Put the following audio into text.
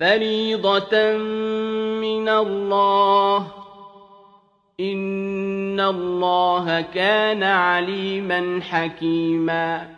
فَرِيضَةً مِّنَ اللَّهِ ۗ إِنَّ اللَّهَ كَانَ عَلِيمًا حَكِيمًا